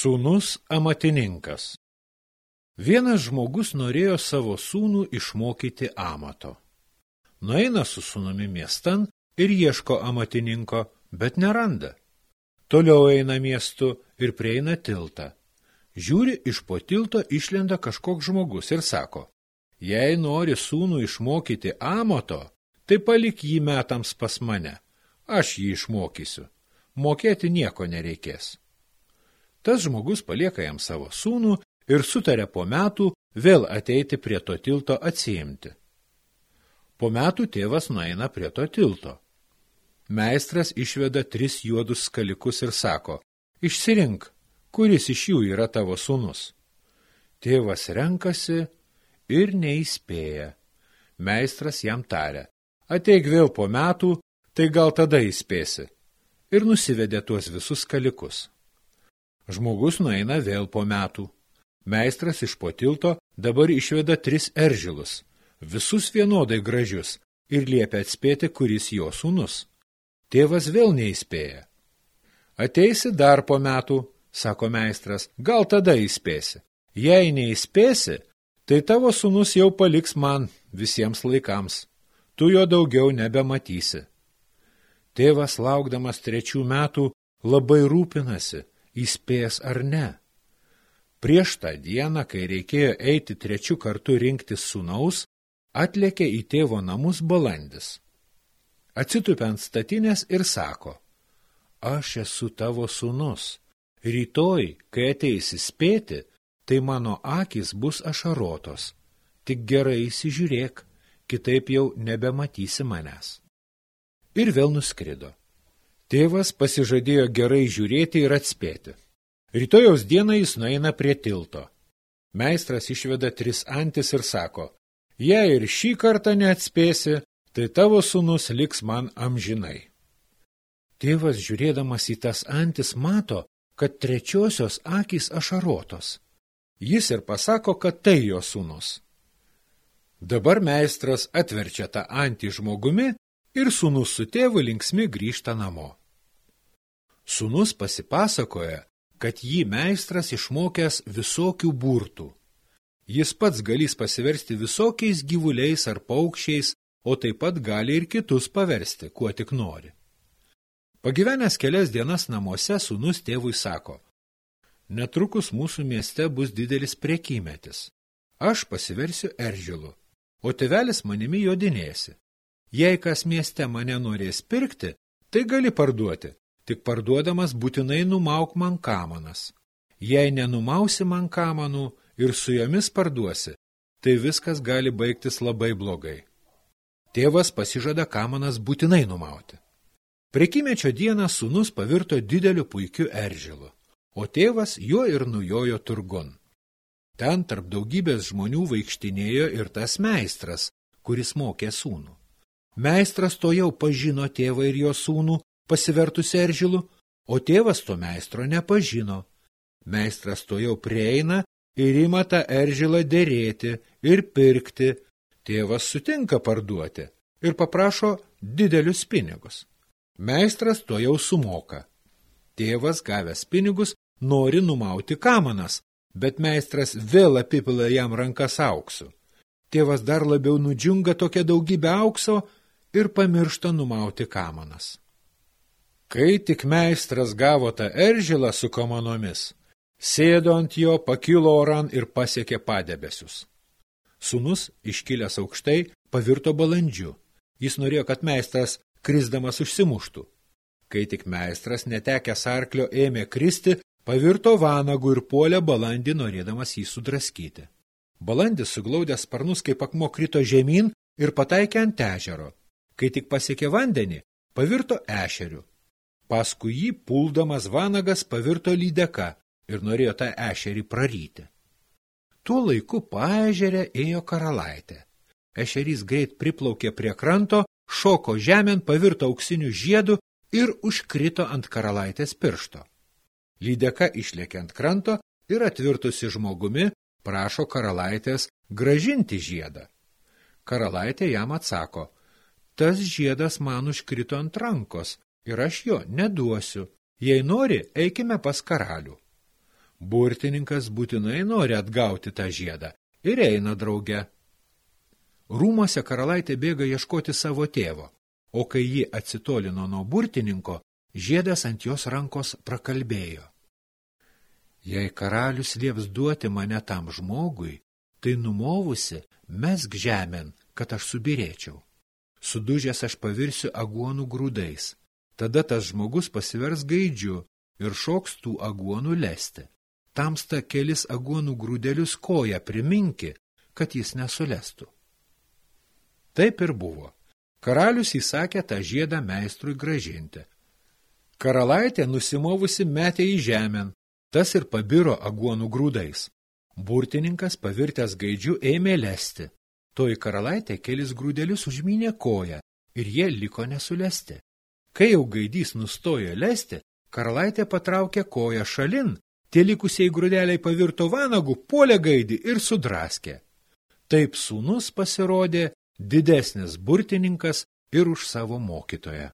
Sūnus amatininkas Vienas žmogus norėjo savo sūnų išmokyti amato. Nueina su sūnumi miestan ir ieško amatininko, bet neranda. Toliau eina miestu ir prieina tiltą. Žiūri, iš po tilto išlenda kažkoks žmogus ir sako, jei nori sūnų išmokyti amato, tai palik jį metams pas mane, aš jį išmokysiu, mokėti nieko nereikės. Tas žmogus palieka jam savo sūnų ir sutarė po metų vėl ateiti prie to tilto atsiimti. Po metų tėvas nueina prie to tilto. Meistras išveda tris juodus skalikus ir sako, išsirink, kuris iš jų yra tavo sūnus. Tėvas renkasi ir neįspėja. Meistras jam tarė, ateik vėl po metų, tai gal tada įspėsi. Ir nusivedė tuos visus skalikus. Žmogus nueina vėl po metų. Meistras iš po tilto dabar išveda tris eržilus, visus vienodai gražius, ir liepia atspėti, kuris jo sūnus. Tėvas vėl neįspėja. Ateisi dar po metų, sako meistras, gal tada įspėsi. Jei neįspėsi, tai tavo sūnus jau paliks man visiems laikams. Tu jo daugiau nebematysi. Tėvas, laukdamas trečių metų, labai rūpinasi, įspės ar ne. Prieš tą dieną, kai reikėjo eiti trečių kartų rinkti sūnaus, atlėkė į tėvo namus balandis. Atsitupė ant statinės ir sako, aš esu tavo sūnus, rytoj, kai ateisi spėti, tai mano akis bus ašarotos, tik gerai įsižiūrėk, kitaip jau nebematysi manęs. Ir vėl nuskrido. Tėvas pasižadėjo gerai žiūrėti ir atspėti. Rytojaus dieną jis nueina prie tilto. Meistras išveda tris antis ir sako, jei ir šį kartą neatspėsi, tai tavo sūnus liks man amžinai. Tėvas, žiūrėdamas į tas antis, mato, kad trečiosios akys ašarotos. Jis ir pasako, kad tai jo sūnus. Dabar meistras atverčia tą antį žmogumi ir sūnus su tėvu linksmi grįžta namo. Sūnus pasipasakoja, kad jį meistras išmokęs visokių burtų. Jis pats galės pasiversti visokiais gyvuliais ar paukščiais, o taip pat gali ir kitus paversti, kuo tik nori. Pagyvenęs kelias dienas namuose, sūnus tėvui sako, netrukus mūsų mieste bus didelis prekymetis. Aš pasiversiu eržilu, o tėvelis manimi jodinėsi. Jei kas mieste mane norės pirkti, tai gali parduoti, tik parduodamas būtinai numauk man kamanas. Jei nenumausi man kamanų ir su jomis parduosi, tai viskas gali baigtis labai blogai. Tėvas pasižada kamanas būtinai numauti. Prekimečio dieną sūnus pavirto dideliu puikiu eržilu, o tėvas juo ir nujojo turgun. Ten tarp daugybės žmonių vaikštinėjo ir tas meistras, kuris mokė sūnų. Meistras to jau pažino tėvą ir jo sūnų pasivertusi eržilu, o tėvas to meistro nepažino. Meistras to jau prieina ir ima tą eržilą dėrėti ir pirkti. Tėvas sutinka parduoti ir paprašo didelius pinigus. Meistras to jau sumoka. Tėvas, gavęs pinigus, nori numauti kamanas, bet meistras vėl apipila jam rankas auksu. Tėvas dar labiau nudžiunga tokią daugybę aukso ir pamiršta numauti kamanas. Kai tik meistras gavo tą eržilą su kamanomis, sėdo ant jo, pakilo oran ir pasiekė padebesius. Sūnus, iškilęs aukštai, pavirto balandžiu. Jis norėjo, kad meistras krisdamas užsimuštų. Kai tik meistras, netekęs arklio, ėmė kristi, pavirto vanagų ir puolė balandį, norėdamas jį sudraskyti. Balandis suglaudęs sparnus kaip akmo krito žemyn ir pataikė ant ežero. Kai tik pasiekė vandenį, pavirto ešeriu. Paskui jį puldamas vanagas pavirto lydeka ir norėjo tą ešerį praryti. Tuo laiku paežerę ėjo karalaitė. Ešerys greit priplaukė prie kranto, šoko žemėn, pavirto auksinių žiedų ir užkrito ant karalaitės piršto. Lydeka išlėkė ant kranto ir atvirtusi žmogumi prašo karalaitės gražinti žiedą. Karalaitė jam atsako, tas žiedas man užkrito ant rankos, ir aš jo neduosiu. Jei nori, eikime pas karalių. Burtininkas būtinai nori atgauti tą žiedą ir eina drauge. Rūmose karalaitė bėga ieškoti savo tėvo, o kai ji atsitolino nuo burtininko, žiedas ant jos rankos prakalbėjo. Jei karalius lieps duoti mane tam žmogui, tai numovusi mesk žemėn, kad aš subirėčiau. Sudužęs aš pavirsiu aguonų grūdais. Tada tas žmogus pasivers gaidžiu ir šoks tų aguonų lesti. Tamsta kelis aguonų grūdelius koja priminki, kad jis nesulestų. Taip ir buvo. Karalius įsakė tą žiedą meistrui gražinti. Karalaitė nusimovusi metė į žemėn, tas ir pabiro aguonų grūdais. Burtininkas pavirtęs gaidžių ėmė lesti. Toji karalaitė kelis grūdelius užmynė koją ir jie liko nesulesti. Kai jau gaidys nustojo lesti, karalaitė patraukė koją šalin, tie likusiai grūdeliai pavirto vanagų, puolė gaidį ir sudraskė. Taip sūnus pasirodė didesnis burtininkas ir už savo mokytoją.